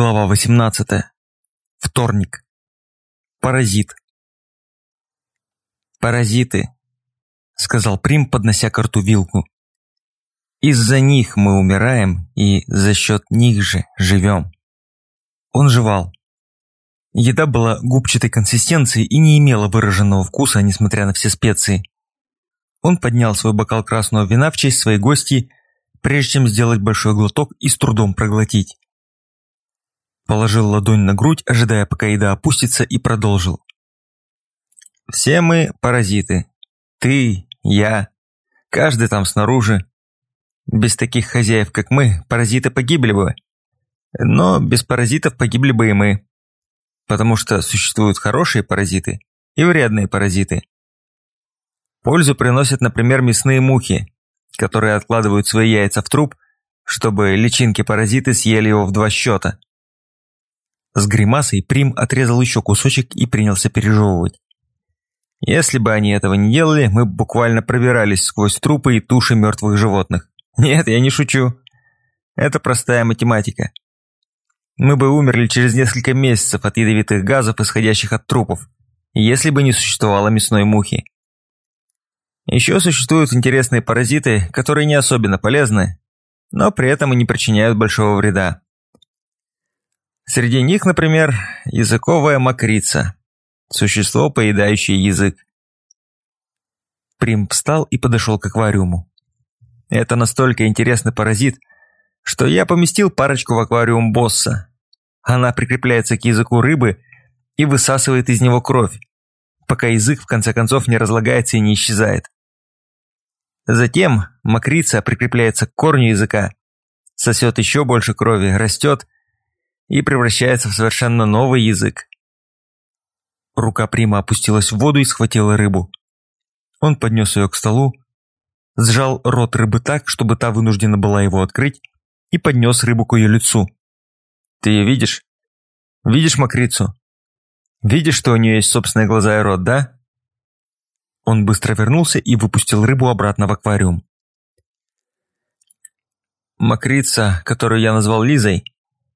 Глава 18. Вторник. Паразит. «Паразиты», — сказал Прим, поднося к рту вилку. «Из-за них мы умираем, и за счет них же живем». Он жевал. Еда была губчатой консистенции и не имела выраженного вкуса, несмотря на все специи. Он поднял свой бокал красного вина в честь своей гости, прежде чем сделать большой глоток и с трудом проглотить. Положил ладонь на грудь, ожидая, пока еда опустится, и продолжил. «Все мы паразиты. Ты, я, каждый там снаружи. Без таких хозяев, как мы, паразиты погибли бы. Но без паразитов погибли бы и мы. Потому что существуют хорошие паразиты и вредные паразиты. Пользу приносят, например, мясные мухи, которые откладывают свои яйца в труп, чтобы личинки-паразиты съели его в два счета. С гримасой Прим отрезал еще кусочек и принялся пережевывать. Если бы они этого не делали, мы буквально пробирались сквозь трупы и туши мертвых животных. Нет, я не шучу. Это простая математика. Мы бы умерли через несколько месяцев от ядовитых газов, исходящих от трупов, если бы не существовало мясной мухи. Еще существуют интересные паразиты, которые не особенно полезны, но при этом и не причиняют большого вреда. Среди них, например, языковая мокрица, существо, поедающее язык. Прим встал и подошел к аквариуму. Это настолько интересный паразит, что я поместил парочку в аквариум босса. Она прикрепляется к языку рыбы и высасывает из него кровь, пока язык в конце концов не разлагается и не исчезает. Затем мокрица прикрепляется к корню языка, сосет еще больше крови, растет и превращается в совершенно новый язык. Рука Прима опустилась в воду и схватила рыбу. Он поднес ее к столу, сжал рот рыбы так, чтобы та вынуждена была его открыть, и поднес рыбу к ее лицу. «Ты ее видишь? Видишь мокрицу? Видишь, что у нее есть собственные глаза и рот, да?» Он быстро вернулся и выпустил рыбу обратно в аквариум. Мокрица, которую я назвал Лизой,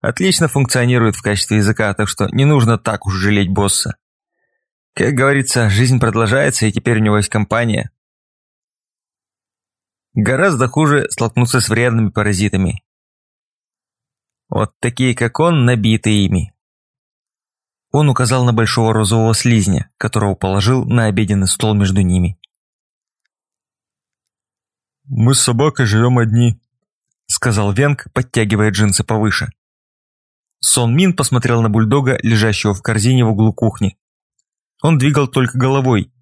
отлично функционирует в качестве языка, так что не нужно так уж жалеть босса. Как говорится, жизнь продолжается, и теперь у него есть компания. Гораздо хуже столкнуться с вредными паразитами. Вот такие, как он, набиты ими. Он указал на большого розового слизня, которого положил на обеденный стол между ними. «Мы с собакой живем одни», — сказал Венг, подтягивая джинсы повыше. Сон Мин посмотрел на бульдога, лежащего в корзине в углу кухни. Он двигал только головой,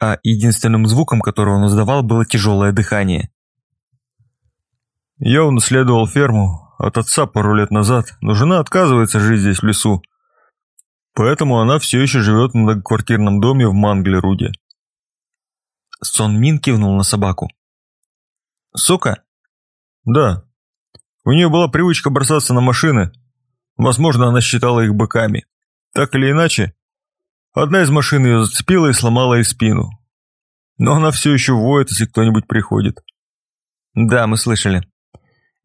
а единственным звуком, который он издавал, было тяжелое дыхание. «Я унаследовал ферму от отца пару лет назад, но жена отказывается жить здесь в лесу. Поэтому она все еще живет в многоквартирном доме в Манглеруде». Сон Мин кивнул на собаку. «Сука?» «Да. У нее была привычка бросаться на машины, Возможно, она считала их быками. Так или иначе, одна из машин ее зацепила и сломала ей спину. Но она все еще воет, если кто-нибудь приходит. Да, мы слышали.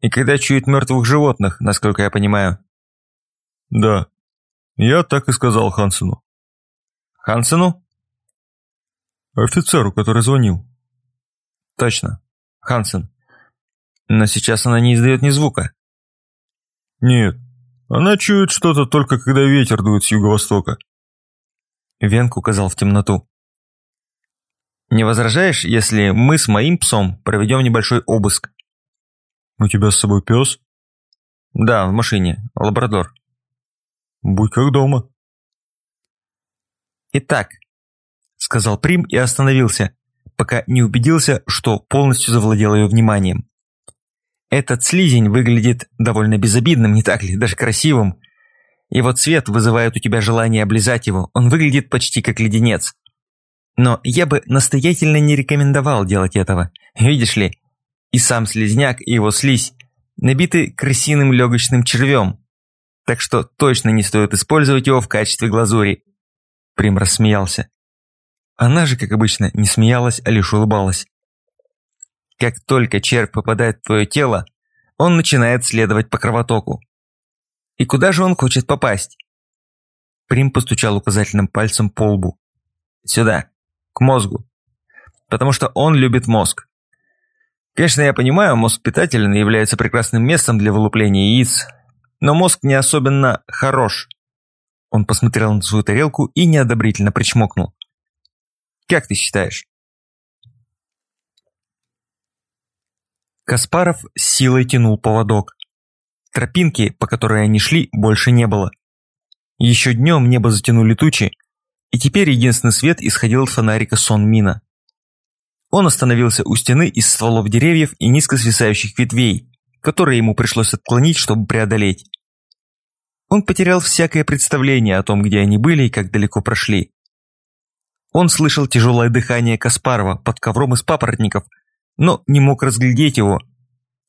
И когда чует мертвых животных, насколько я понимаю. Да, я так и сказал Хансену. Хансену? Офицеру, который звонил. Точно, Хансен. Но сейчас она не издает ни звука. Нет, она чует что-то только когда ветер дует с юго-востока. Венк указал в темноту. «Не возражаешь, если мы с моим псом проведем небольшой обыск?» «У тебя с собой пес?» «Да, в машине. Лабрадор». «Будь как дома». «Итак», — сказал Прим и остановился, пока не убедился, что полностью завладел ее вниманием. Этот слизень выглядит довольно безобидным, не так ли, даже красивым. Его цвет вызывает у тебя желание облизать его, он выглядит почти как леденец. Но я бы настоятельно не рекомендовал делать этого. Видишь ли, и сам слизняк, и его слизь набиты крысиным легочным червем. Так что точно не стоит использовать его в качестве глазури. Прим рассмеялся. Она же, как обычно, не смеялась, а лишь улыбалась. Как только червь попадает в твое тело, он начинает следовать по кровотоку. И куда же он хочет попасть? Прим постучал указательным пальцем по лбу. Сюда, к мозгу. Потому что он любит мозг. Конечно, я понимаю, мозг питателен и является прекрасным местом для вылупления яиц, но мозг не особенно хорош. Он посмотрел на свою тарелку и неодобрительно причмокнул. Как ты считаешь? Каспаров с силой тянул поводок. Тропинки, по которой они шли, больше не было. Еще днем небо затянули тучи, и теперь единственный свет исходил от фонарика сон мина. Он остановился у стены из стволов деревьев и низко свисающих ветвей, которые ему пришлось отклонить, чтобы преодолеть. Он потерял всякое представление о том, где они были и как далеко прошли. Он слышал тяжелое дыхание Каспарова под ковром из папоротников, но не мог разглядеть его,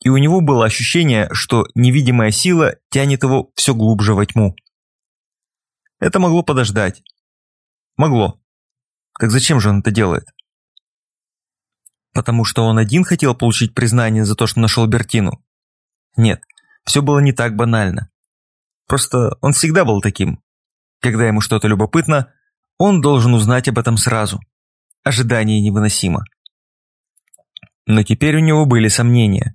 и у него было ощущение, что невидимая сила тянет его все глубже во тьму. Это могло подождать. Могло. Так зачем же он это делает? Потому что он один хотел получить признание за то, что нашел Бертину? Нет, все было не так банально. Просто он всегда был таким. Когда ему что-то любопытно, он должен узнать об этом сразу. Ожидание невыносимо. Но теперь у него были сомнения.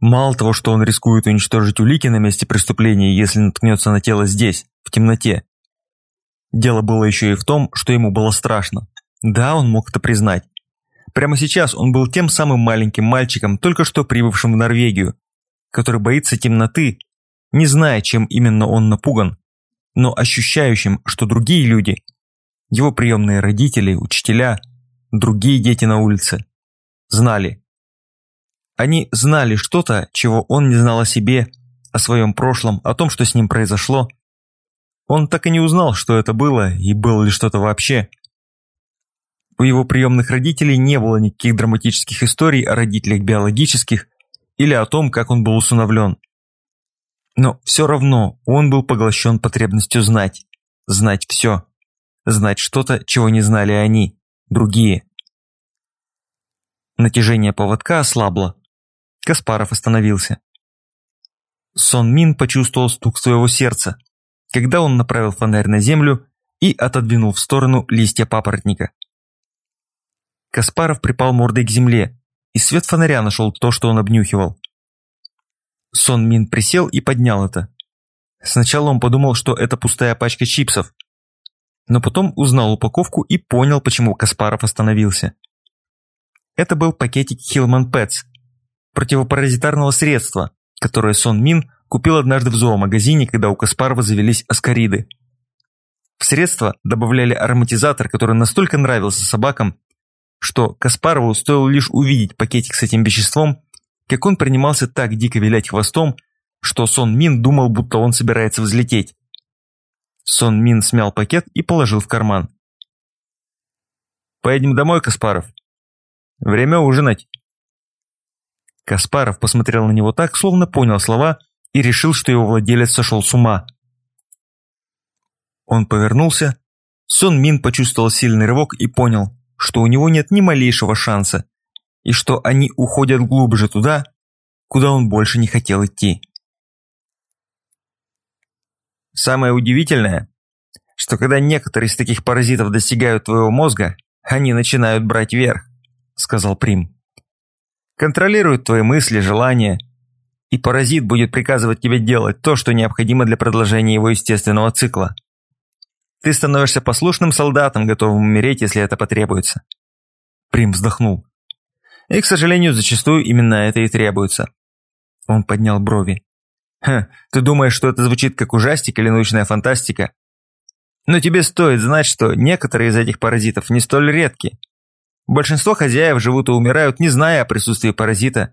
Мало того, что он рискует уничтожить улики на месте преступления, если наткнется на тело здесь, в темноте. Дело было еще и в том, что ему было страшно. Да, он мог это признать. Прямо сейчас он был тем самым маленьким мальчиком, только что прибывшим в Норвегию, который боится темноты, не зная, чем именно он напуган, но ощущающим, что другие люди, его приемные родители, учителя, другие дети на улице, знали. Они знали что-то, чего он не знал о себе, о своем прошлом, о том, что с ним произошло. Он так и не узнал, что это было и было ли что-то вообще. У его приемных родителей не было никаких драматических историй о родителях биологических или о том, как он был усыновлен. Но все равно он был поглощен потребностью знать, знать все, знать что-то, чего не знали они, другие. Натяжение поводка ослабло. Каспаров остановился. Сон Мин почувствовал стук своего сердца, когда он направил фонарь на землю и отодвинул в сторону листья папоротника. Каспаров припал мордой к земле, и свет фонаря нашел то, что он обнюхивал. Сон Мин присел и поднял это. Сначала он подумал, что это пустая пачка чипсов, но потом узнал упаковку и понял, почему Каспаров остановился. Это был пакетик Hillman Pets, противопаразитарного средства, которое Сон Мин купил однажды в зоомагазине, когда у Каспарова завелись аскариды. В средство добавляли ароматизатор, который настолько нравился собакам, что Каспарову стоило лишь увидеть пакетик с этим веществом, как он принимался так дико вилять хвостом, что Сон Мин думал, будто он собирается взлететь. Сон Мин смял пакет и положил в карман. «Поедем домой, Каспаров. Время ужинать». Каспаров посмотрел на него так, словно понял слова и решил, что его владелец сошел с ума. Он повернулся, Сон Мин почувствовал сильный рывок и понял, что у него нет ни малейшего шанса, и что они уходят глубже туда, куда он больше не хотел идти. Самое удивительное, что когда некоторые из таких паразитов достигают твоего мозга, они начинают брать верх, сказал Прим. Контролируют твои мысли, желания, и паразит будет приказывать тебе делать то, что необходимо для продолжения его естественного цикла. Ты становишься послушным солдатом, готовым умереть, если это потребуется. Прим вздохнул. И, к сожалению, зачастую именно это и требуется. Он поднял брови. Ха, ты думаешь, что это звучит как ужастик или научная фантастика? Но тебе стоит знать, что некоторые из этих паразитов не столь редки. Большинство хозяев живут и умирают, не зная о присутствии паразита,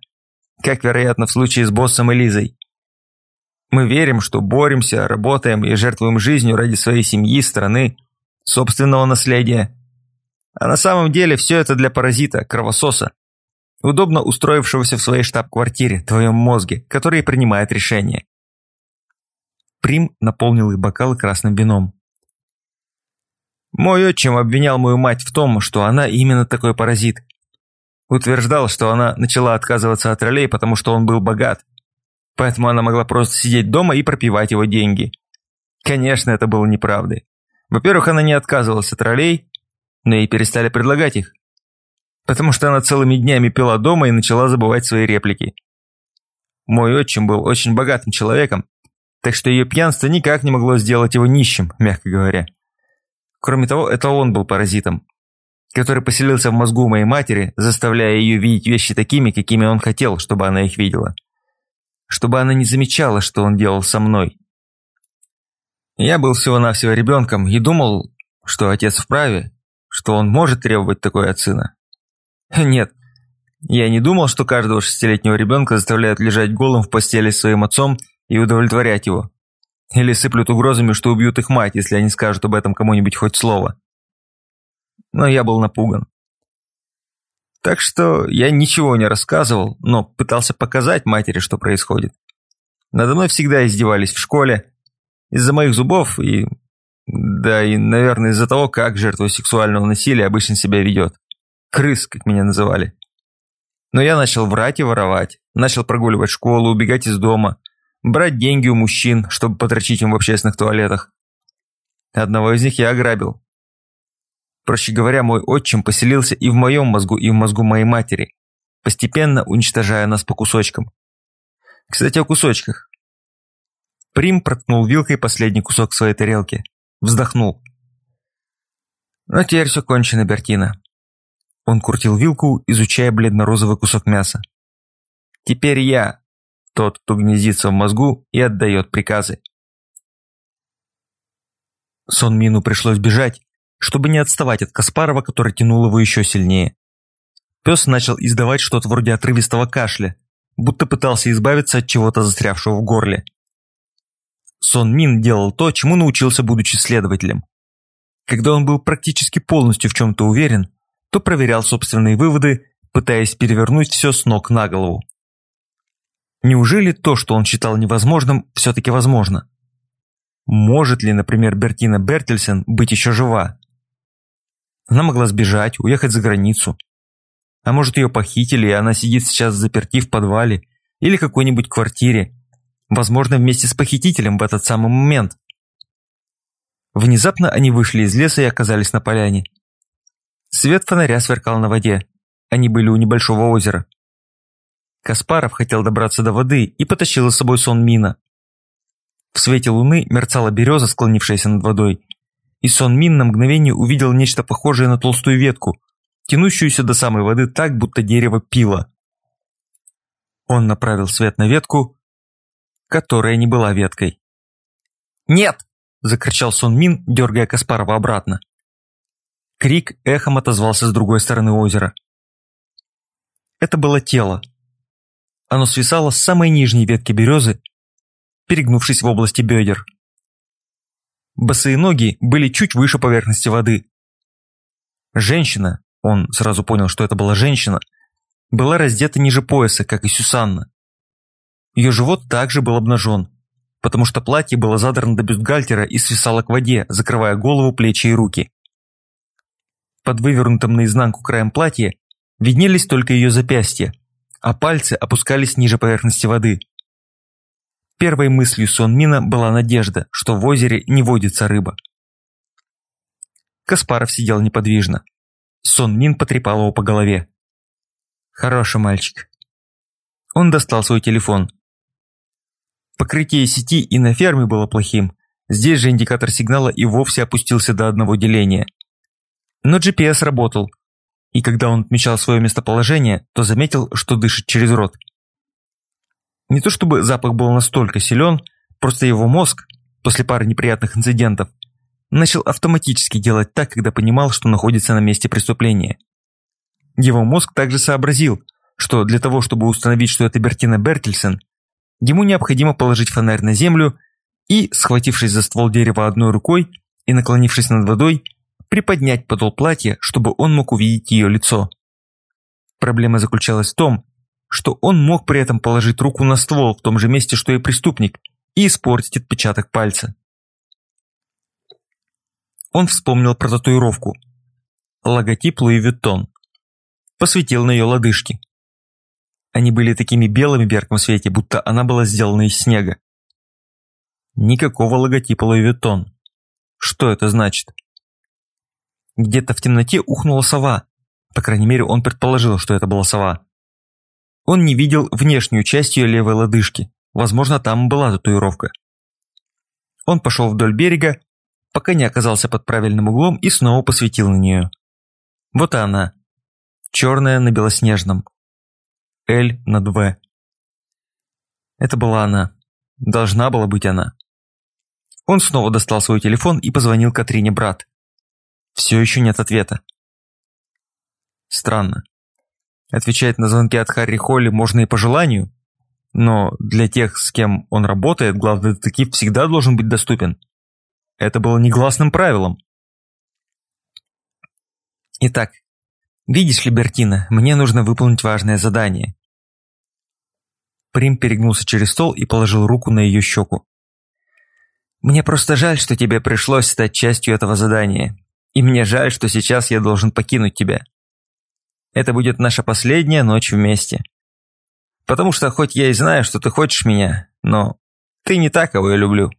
как, вероятно, в случае с боссом и Лизой. Мы верим, что боремся, работаем и жертвуем жизнью ради своей семьи, страны, собственного наследия. А на самом деле все это для паразита, кровососа удобно устроившегося в своей штаб-квартире, твоем мозге, который принимает решения. Прим наполнил их бокалы красным вином. Мой отчим обвинял мою мать в том, что она именно такой паразит. Утверждал, что она начала отказываться от ролей, потому что он был богат. поэтому она могла просто сидеть дома и пропивать его деньги. Конечно, это было неправдой. Во-первых, она не отказывалась от ролей, но ей перестали предлагать их. Потому что она целыми днями пила дома и начала забывать свои реплики. Мой отчим был очень богатым человеком, так что ее пьянство никак не могло сделать его нищим, мягко говоря. Кроме того, это он был паразитом, который поселился в мозгу моей матери, заставляя ее видеть вещи такими, какими он хотел, чтобы она их видела. Чтобы она не замечала, что он делал со мной. Я был всего-навсего ребенком и думал, что отец вправе, что он может требовать такое от сына. Нет, я не думал, что каждого шестилетнего ребенка заставляют лежать голым в постели с своим отцом и удовлетворять его. Или сыплют угрозами, что убьют их мать, если они скажут об этом кому-нибудь хоть слово. Но я был напуган. Так что я ничего не рассказывал, но пытался показать матери, что происходит. Надо мной всегда издевались в школе, из-за моих зубов и... Да и, наверное, из-за того, как жертва сексуального насилия обычно себя ведет. Крыс, как меня называли. Но я начал врать и воровать. Начал прогуливать школу, убегать из дома. Брать деньги у мужчин, чтобы потрачить им в общественных туалетах. Одного из них я ограбил. Проще говоря, мой отчим поселился и в моем мозгу, и в мозгу моей матери, постепенно уничтожая нас по кусочкам. Кстати, о кусочках. Прим проткнул вилкой последний кусок своей тарелки. Вздохнул. «Ну, теперь все кончено, Бертина». Он крутил вилку, изучая бледно-розовый кусок мяса. «Теперь я, тот, кто гнездится в мозгу и отдает приказы». Сон Мину пришлось бежать, чтобы не отставать от Каспарова, который тянул его еще сильнее. Пес начал издавать что-то вроде отрывистого кашля, будто пытался избавиться от чего-то застрявшего в горле. Сон Мин делал то, чему научился, будучи следователем. Когда он был практически полностью в чем-то уверен, то проверял собственные выводы, пытаясь перевернуть все с ног на голову. Неужели то, что он считал невозможным, все-таки возможно? Может ли, например, Бертина Бертельсен быть еще жива? Она могла сбежать, уехать за границу. А может ее похитили, и она сидит сейчас заперти в подвале или какой-нибудь квартире, Возможно, вместе с похитителем в этот самый момент. Внезапно они вышли из леса и оказались на поляне. Свет фонаря сверкал на воде. Они были у небольшого озера. Каспаров хотел добраться до воды и потащил с собой сон Мина. В свете луны мерцала береза, склонившаяся над водой, и сон Мин на мгновение увидел нечто похожее на толстую ветку, тянущуюся до самой воды так, будто дерево пило. Он направил свет на ветку, которая не была веткой. «Нет!» – закричал Сон Мин, дергая Каспарова обратно. Крик эхом отозвался с другой стороны озера. Это было тело. Оно свисало с самой нижней ветки березы, перегнувшись в области бедер. Босые ноги были чуть выше поверхности воды. Женщина, он сразу понял, что это была женщина, была раздета ниже пояса, как и Сюсанна. Ее живот также был обнажен, потому что платье было задрано до бюстгальтера и свисало к воде, закрывая голову, плечи и руки. Под вывернутым наизнанку краем платья виднелись только ее запястья, а пальцы опускались ниже поверхности воды. Первой мыслью Сон Мина была надежда, что в озере не водится рыба. Каспаров сидел неподвижно. Сон Мин потрепал его по голове. «Хороший мальчик». Он достал свой телефон. Покрытие сети и на ферме было плохим. Здесь же индикатор сигнала и вовсе опустился до одного деления. Но GPS работал, и когда он отмечал свое местоположение, то заметил, что дышит через рот. Не то чтобы запах был настолько силен, просто его мозг, после пары неприятных инцидентов, начал автоматически делать так, когда понимал, что находится на месте преступления. Его мозг также сообразил, что для того, чтобы установить, что это Бертина Бертельсен, Ему необходимо положить фонарь на землю и, схватившись за ствол дерева одной рукой и наклонившись над водой, приподнять подол платья, чтобы он мог увидеть ее лицо. Проблема заключалась в том, что он мог при этом положить руку на ствол в том же месте, что и преступник, и испортить отпечаток пальца. Он вспомнил про татуировку. Логотип Луи Виттон. Посветил на ее лодыжки. Они были такими белыми в ярком свете, будто она была сделана из снега. Никакого логотипа Louis Vuitton. Что это значит? Где-то в темноте ухнула сова. По крайней мере, он предположил, что это была сова. Он не видел внешнюю часть ее левой лодыжки. Возможно, там была татуировка. Он пошел вдоль берега, пока не оказался под правильным углом и снова посветил на нее. Вот она. Черная на белоснежном. L над В. Это была она. Должна была быть она. Он снова достал свой телефон и позвонил Катрине брат. Все еще нет ответа. Странно. Отвечать на звонки от Харри Холли можно и по желанию, но для тех, с кем он работает, главный детектив всегда должен быть доступен. Это было негласным правилом. Итак, видишь ли, Бертина, мне нужно выполнить важное задание. Прим перегнулся через стол и положил руку на ее щеку. Мне просто жаль, что тебе пришлось стать частью этого задания. И мне жаль, что сейчас я должен покинуть тебя. Это будет наша последняя ночь вместе. Потому что хоть я и знаю, что ты хочешь меня, но ты не так, кого я люблю.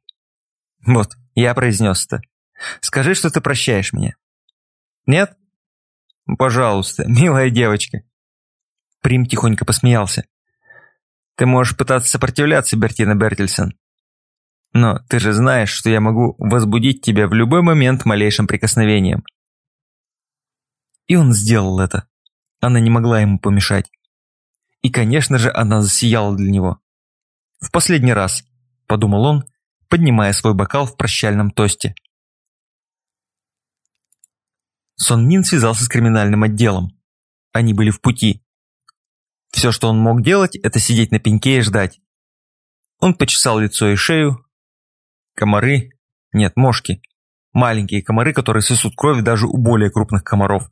Вот, я произнес это. Скажи, что ты прощаешь меня. Нет? Пожалуйста, милая девочка. Прим тихонько посмеялся. Ты можешь пытаться сопротивляться, Бертина Бертельсон, но ты же знаешь, что я могу возбудить тебя в любой момент малейшим прикосновением. И он сделал это. Она не могла ему помешать. И, конечно же, она засияла для него. В последний раз, подумал он, поднимая свой бокал в прощальном тосте. Сон Мин связался с криминальным отделом. Они были в пути. Все, что он мог делать, это сидеть на пеньке и ждать. Он почесал лицо и шею, Комары? Нет, мошки. Маленькие комары, которые сосут кровь даже у более крупных комаров.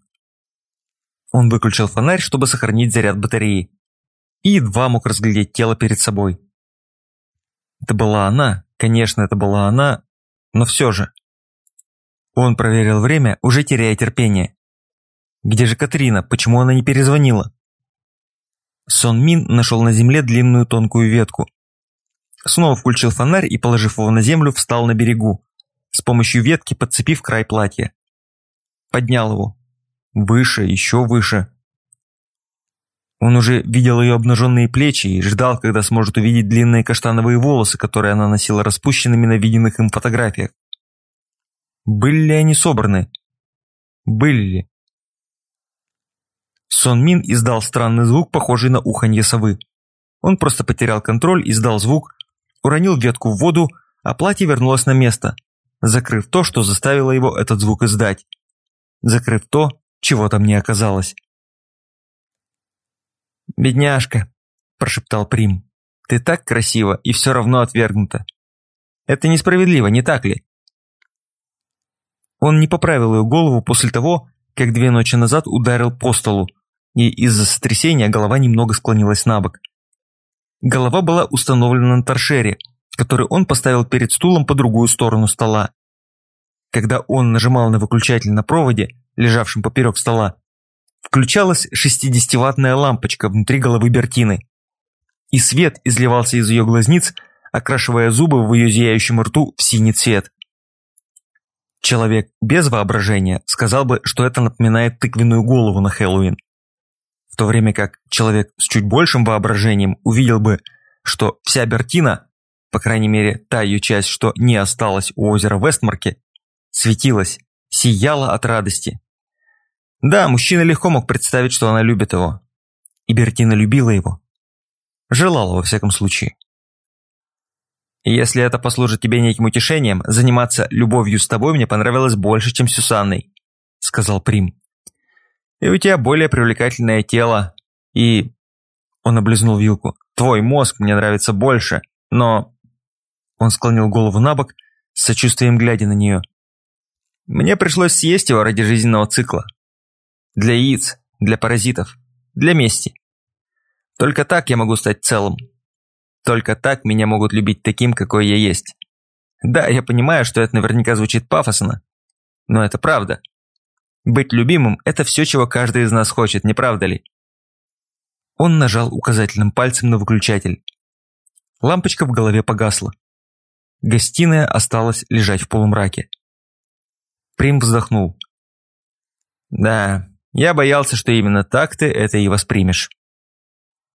Он выключил фонарь, чтобы сохранить заряд батареи. И едва мог разглядеть тело перед собой. Это была она, конечно, это была она, но все же. Он проверил время, уже теряя терпение. Где же Катрина? Почему она не перезвонила? Сон Мин нашел на земле длинную тонкую ветку, Снова включил фонарь и, положив его на землю, встал на берегу, с помощью ветки подцепив край платья. Поднял его. Выше, еще выше. Он уже видел ее обнаженные плечи и ждал, когда сможет увидеть длинные каштановые волосы, которые она носила распущенными на виденных им фотографиях. Были ли они собраны? Были ли? Сон Мин издал странный звук, похожий на уханье совы. Он просто потерял контроль, издал звук, уронил ветку в воду, а платье вернулось на место, закрыв то, что заставило его этот звук издать. Закрыв то, чего там не оказалось. «Бедняжка», – прошептал Прим, – «ты так красива и все равно отвергнута. Это несправедливо, не так ли?» Он не поправил ее голову после того, как две ночи назад ударил по столу, и из-за сотрясения голова немного склонилась на бок. Голова была установлена на торшере, который он поставил перед стулом по другую сторону стола. Когда он нажимал на выключатель на проводе, лежавшем поперек стола, включалась 60-ваттная лампочка внутри головы Бертины. И свет изливался из ее глазниц, окрашивая зубы в ее зияющем рту в синий цвет. Человек без воображения сказал бы, что это напоминает тыквенную голову на Хэллоуин в то время как человек с чуть большим воображением увидел бы, что вся Бертина, по крайней мере та ее часть, что не осталась у озера Вестмарке, светилась, сияла от радости. Да, мужчина легко мог представить, что она любит его. И Бертина любила его. Желала, во всяком случае. если это послужит тебе неким утешением, заниматься любовью с тобой мне понравилось больше, чем Сюсанной, сказал Прим. И у тебя более привлекательное тело. И...» Он облизнул вилку. «Твой мозг мне нравится больше, но...» Он склонил голову на бок, с сочувствием глядя на нее. «Мне пришлось съесть его ради жизненного цикла. Для яиц, для паразитов, для мести. Только так я могу стать целым. Только так меня могут любить таким, какой я есть. Да, я понимаю, что это наверняка звучит пафосно, но это правда. Быть любимым – это все, чего каждый из нас хочет, не правда ли? Он нажал указательным пальцем на выключатель. Лампочка в голове погасла. Гостиная осталась лежать в полумраке. Прим вздохнул. «Да, я боялся, что именно так ты это и воспримешь».